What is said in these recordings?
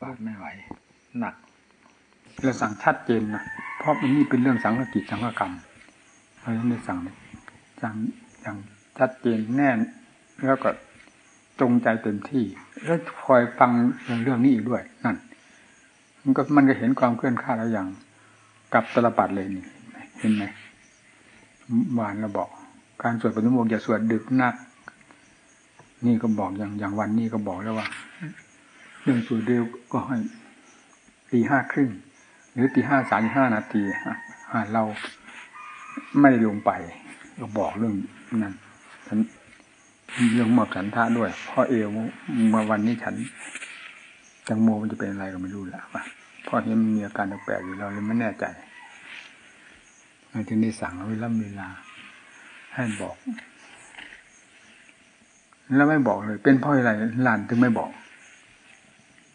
ปาดไม่ไหวหนักเราสั่งชัดเจนนะเพราะมันนี่เป็นเรื่องสังฆกิจสังฆกรรมเราไม่สั่งสั่งอย่างชัดเจนแน่นแล้วก็จงใจเต็มที่ แล้วคอยฟังเรื่องนี้อีกด้วยนั่น มันก็มันก็เห็นความเคลื่อนข้าแล้วอย่าง กับตลปัดเลยนี่เห็นไหมวานเราบอก การสวดปฏิโมกข์อย่าสวดดึกนัก นี่ก็บอกอย่างอย่างวันนี้ก็บอกแล้วว่า เรื่องสวดเร็วก็ให้ตีห้าครึ่งหรือตีห้าสามห้านาทีเราไม่ลงไปก็บอกเรื่องนั้นฉันเรื่องหมอบฉันท่าด้วยเพราะเอวมาวันนี้ฉันจังโมมันจะเป็นอะไรก็ไม่รู้และเพราะเห็นมันมีอาการแปลกๆอยู่เราเลยไม่แน่ใจถึงได้สั่งเวลาเวลา ให้บอก แล้วไม่บอกเลย เป็นเพราะอะไรหลานถึงไม่บอก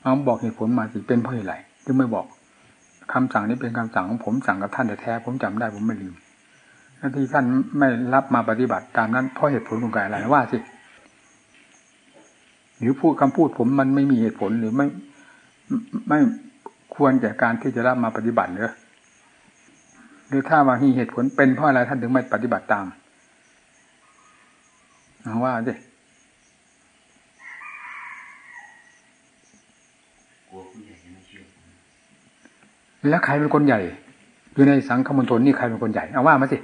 เอาบอกเหตุผลมาสิเป็นเพราะอะไรถึงไม่บอกคำสั่งนี้เป็นคำสั่งของผมสั่งกับท่านแต่แท้ผมจำได้ผมไม่ลืมแล้วที่ท่านไม่รับมาปฏิบัติตามนั้นเพราะเหตุผลของการอะไรว่าสิหรือพูดคำพูดผมมันไม่มีเหตุผลหรือไม่ไม่ควรแก่การที่จะรับมาปฏิบัติหรือหรือถ้าว่ามีเหตุผลเป็นเพราะอะไรท่านถึงไม่ปฏิบัติตามว่าสิ แล้วใครเป็นคนใหญ่ อยู่ในสังคมณฑลนี่ใครเป็นคนใหญ่ เอาว่ามาสิ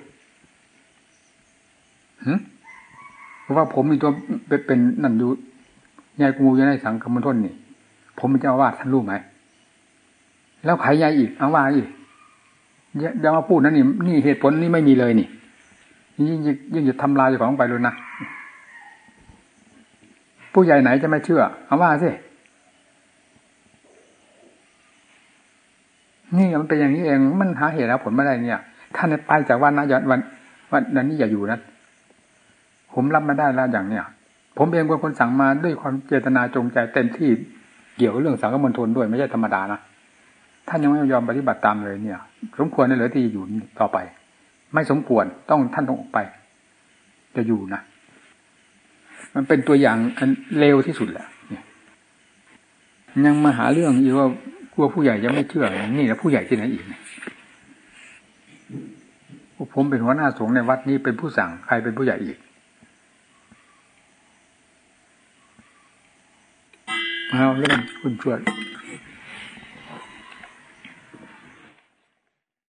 เพราะว่าผมมีตัวเป็นนั่นอยู่ใหญ่กูอยู่ในสังคมณฑลนี่ ผมเป็นเจ้าวาดท่านรู้ไหม แล้วใครใหญ่อีก เอาว่าอีกอย่ามาพูดนั่นนี่ นี่เหตุผลนี่ไม่มีเลยนี่ ยิ่งยิ่งจะทำลายจ้าของไปเลยนะ ผู้ใหญ่ไหนจะไม่เชื่อ เอาว่าสิ นี่มันเป็นอย่างนี้เองมันหาเหตุแล้วผลไม่ได้เนี่ยท่านไปจากวันนั้นวันวันนั้นนี่อย่าอยู่นะผมรับม่ได้แล้วอย่างเนี้ยผมเองเป็นคนสั่งมาด้วยความเจตนาจงใจเต็มที่เกี่ยวกับเรื่องสังคมณฑลด้วยไม่ใช่ธรรมดานะท่านยังไม่ยอมปฏิบัติตามเลยเนี่ย สมควรในเหลือที่อยู่ต่อไป ไม่สมควรต้องท่านต้องออกไป จะอยู่นะมันเป็นตัวอย่างอันเลวที่สุดแหละยังมาหาเรื่องอีกว่า กลัวผู้ใหญ่จะไม่เชื่อ นี่แล้วผู้ใหญ่ที่ไหนอีกผมเป็นหัวหน้าสงฆ์ในวัดนี้เป็นผู้สั่งใครเป็นผู้ใหญ่อีกเอาเรื่องคุณชวน